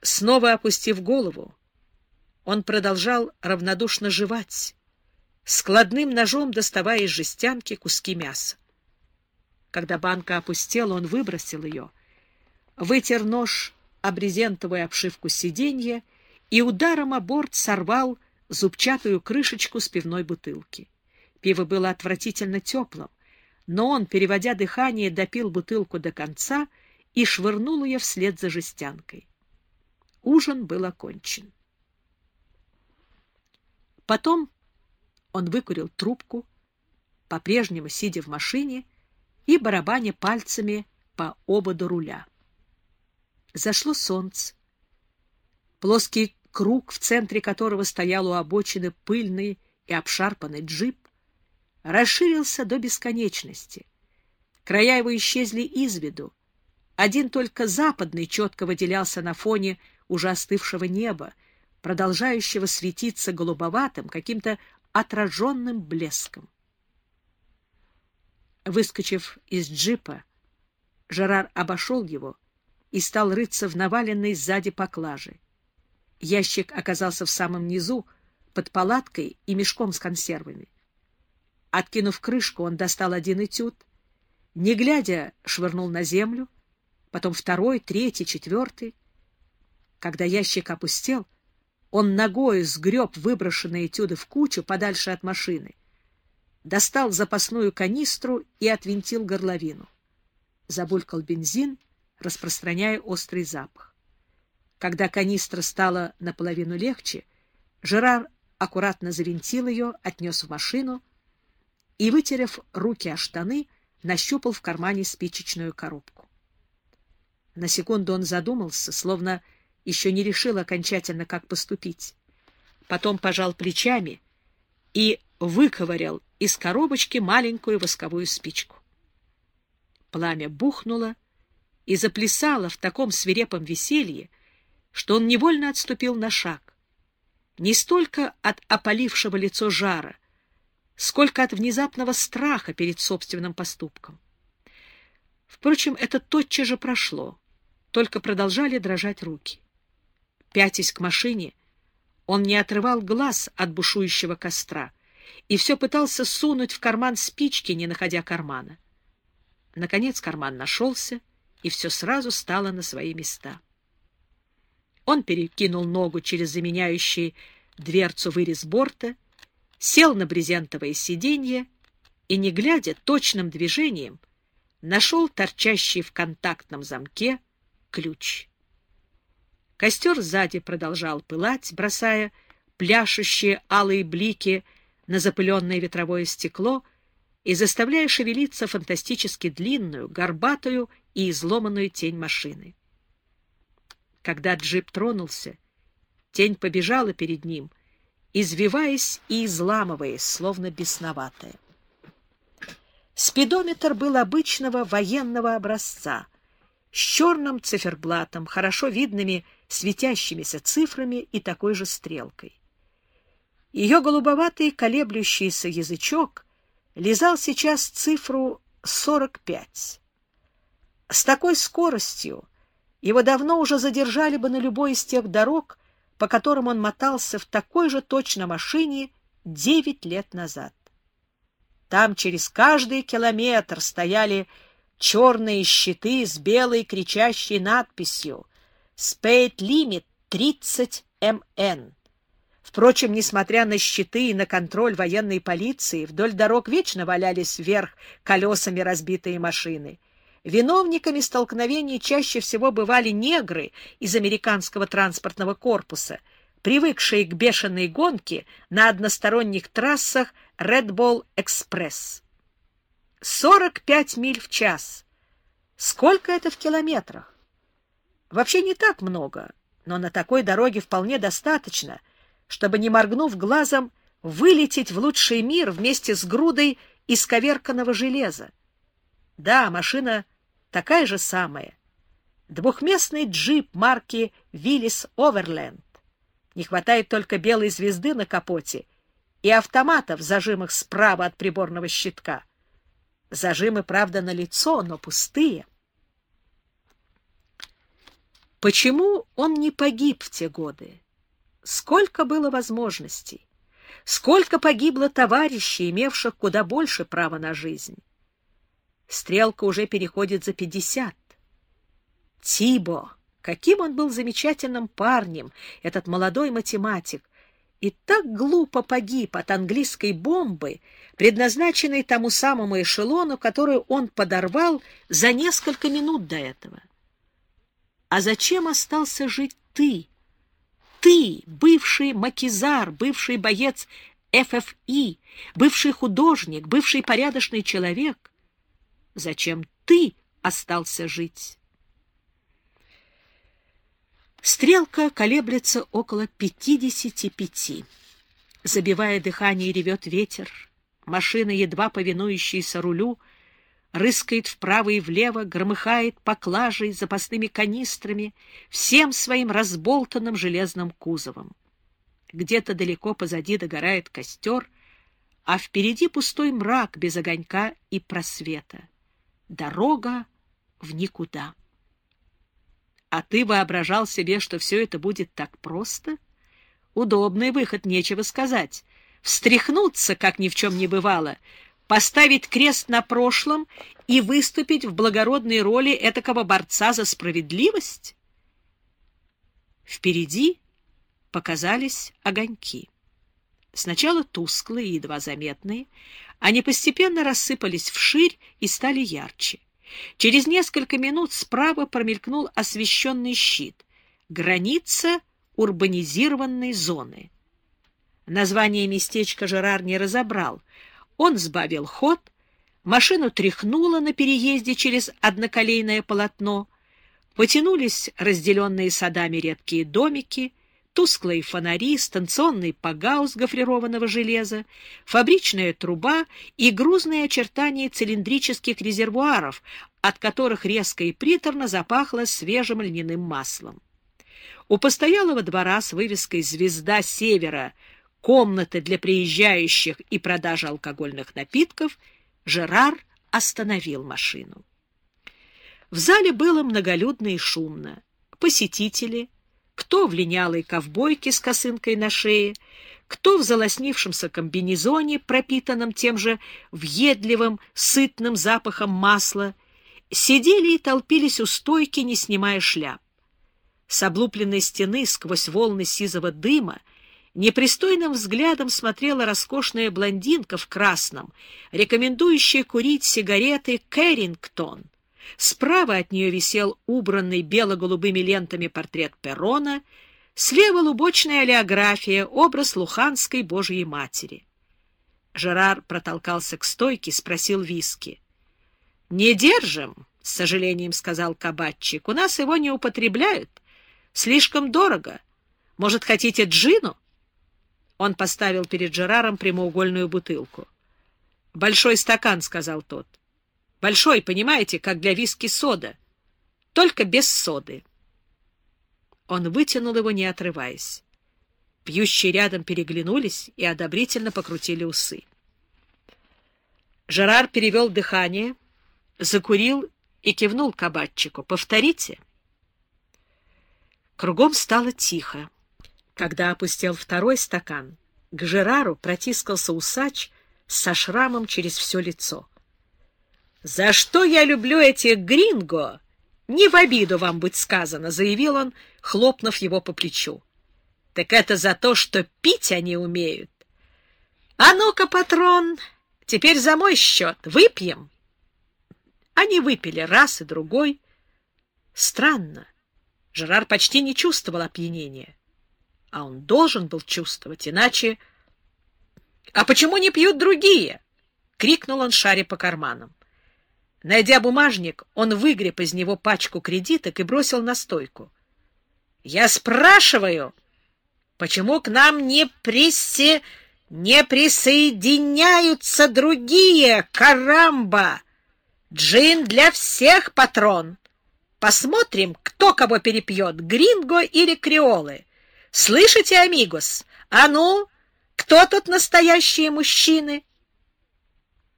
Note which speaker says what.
Speaker 1: Снова опустив голову, он продолжал равнодушно жевать, складным ножом доставая из жестянки куски мяса. Когда банка опустела, он выбросил ее, вытер нож об брезентовую обшивку сиденья и ударом о борт сорвал зубчатую крышечку с пивной бутылки. Пиво было отвратительно теплым, но он, переводя дыхание, допил бутылку до конца и швырнул ее вслед за жестянкой. Ужин был окончен. Потом он выкурил трубку, по-прежнему сидя в машине и барабаня пальцами по ободу руля. Зашло солнце. Плоский круг, в центре которого стоял у обочины пыльный и обшарпанный джип, расширился до бесконечности. Края его исчезли из виду. Один только западный четко выделялся на фоне уже остывшего неба, продолжающего светиться голубоватым, каким-то отраженным блеском. Выскочив из джипа, Жерар обошел его и стал рыться в наваленной сзади поклаже. Ящик оказался в самом низу, под палаткой и мешком с консервами. Откинув крышку, он достал один этюд, не глядя, швырнул на землю, потом второй, третий, четвертый. Когда ящик опустел, он ногой сгреб выброшенные этюды в кучу подальше от машины, достал запасную канистру и отвинтил горловину. Забулькал бензин, распространяя острый запах. Когда канистра стала наполовину легче, Жерар аккуратно завинтил ее, отнес в машину и, вытерев руки о штаны, нащупал в кармане спичечную коробку. На секунду он задумался, словно еще не решил окончательно, как поступить. Потом пожал плечами и выковырял из коробочки маленькую восковую спичку. Пламя бухнуло и заплясало в таком свирепом веселье, что он невольно отступил на шаг. Не столько от опалившего лицо жара, сколько от внезапного страха перед собственным поступком. Впрочем, это тотчас же прошло, только продолжали дрожать руки. Пятясь к машине, он не отрывал глаз от бушующего костра и все пытался сунуть в карман спички, не находя кармана. Наконец карман нашелся, и все сразу стало на свои места. Он перекинул ногу через заменяющий дверцу вырез борта, сел на брезентовое сиденье и, не глядя, точным движением нашел торчащий в контактном замке ключ. Костер сзади продолжал пылать, бросая пляшущие алые блики на запыленное ветровое стекло и заставляя шевелиться фантастически длинную, горбатую и изломанную тень машины. Когда джип тронулся, тень побежала перед ним, извиваясь и изламываясь, словно бесноватая. Спидометр был обычного военного образца, с черным циферблатом, хорошо видными светящимися цифрами и такой же стрелкой. Ее голубоватый колеблющийся язычок лизал сейчас цифру 45. С такой скоростью его давно уже задержали бы на любой из тех дорог, по которым он мотался в такой же точно машине девять лет назад. Там через каждый километр стояли черные щиты с белой кричащей надписью Speed Limit 30 МН. Впрочем, несмотря на щиты и на контроль военной полиции, вдоль дорог вечно валялись вверх колесами разбитые машины. Виновниками столкновений чаще всего бывали негры из американского транспортного корпуса, привыкшие к бешеной гонке на односторонних трассах Red Bull Express. 45 миль в час. Сколько это в километрах? Вообще не так много, но на такой дороге вполне достаточно, чтобы, не моргнув глазом, вылететь в лучший мир вместе с грудой исковерканного железа. Да, машина такая же самая. Двухместный джип марки «Виллис Оверленд». Не хватает только белой звезды на капоте и автомата в зажимах справа от приборного щитка. Зажимы, правда, на лицо, но пустые — Почему он не погиб в те годы? Сколько было возможностей? Сколько погибло товарищей, имевших куда больше права на жизнь? Стрелка уже переходит за пятьдесят. Тибо, каким он был замечательным парнем, этот молодой математик, и так глупо погиб от английской бомбы, предназначенной тому самому эшелону, которую он подорвал за несколько минут до этого. А зачем остался жить ты? Ты, бывший макизар, бывший боец ФФИ, бывший художник, бывший порядочный человек. Зачем ты остался жить? Стрелка колеблется около пятидесяти пяти. Забивая дыхание, ревет ветер. Машина, едва повинующаяся рулю, рыскает вправо и влево, громыхает поклажей, запасными канистрами, всем своим разболтанным железным кузовом. Где-то далеко позади догорает костер, а впереди пустой мрак без огонька и просвета. Дорога в никуда. А ты воображал себе, что все это будет так просто? Удобный выход, нечего сказать. Встряхнуться, как ни в чем не бывало, поставить крест на прошлом и выступить в благородной роли этакого борца за справедливость? Впереди показались огоньки. Сначала тусклые, едва заметные, они постепенно рассыпались вширь и стали ярче. Через несколько минут справа промелькнул освещенный щит. Граница урбанизированной зоны. Название местечка Жерар не разобрал. Он сбавил ход, машину тряхнуло на переезде через одноколейное полотно, потянулись разделенные садами редкие домики, тусклые фонари, станционный погаус гофрированного железа, фабричная труба и грузные очертания цилиндрических резервуаров, от которых резко и приторно запахло свежим льняным маслом. У постоялого двора с вывеской «Звезда Севера» комнаты для приезжающих и продажи алкогольных напитков Жерар остановил машину. В зале было многолюдно и шумно. Посетители — кто в линялой ковбойке с косынкой на шее, кто в залоснившемся комбинезоне, пропитанном тем же въедливым, сытным запахом масла, сидели и толпились у стойки, не снимая шляп. С облупленной стены сквозь волны сизого дыма непристойным взглядом смотрела роскошная блондинка в красном, рекомендующая курить сигареты «Кэррингтон». Справа от нее висел убранный бело-голубыми лентами портрет Перрона, слева лубочная олеография, образ Луханской Божьей Матери. Жерар протолкался к стойке, спросил виски. — Не держим, — с сожалением сказал кабачик. — У нас его не употребляют. Слишком дорого. Может, хотите джину? Он поставил перед Жераром прямоугольную бутылку. — Большой стакан, — сказал тот. Большой, понимаете, как для виски-сода. Только без соды. Он вытянул его, не отрываясь. Пьющие рядом переглянулись и одобрительно покрутили усы. Жерар перевел дыхание, закурил и кивнул кабачику. «Повторите». Кругом стало тихо. Когда опустил второй стакан, к Жерару протискался усач со шрамом через все лицо. «За что я люблю этих гринго?» «Не в обиду вам быть сказано», — заявил он, хлопнув его по плечу. «Так это за то, что пить они умеют. А ну-ка, патрон, теперь за мой счет выпьем». Они выпили раз и другой. Странно. Жерар почти не чувствовал опьянения. А он должен был чувствовать, иначе... — А почему не пьют другие? — крикнул он, шаря по карманам. Найдя бумажник, он выгреб из него пачку кредиток и бросил на стойку. — Я спрашиваю, почему к нам не, присе... не присоединяются другие, карамба? Джин для всех, патрон. Посмотрим, кто кого перепьет, гринго или креолы. Слышите, амигос? А ну, кто тут настоящие мужчины? —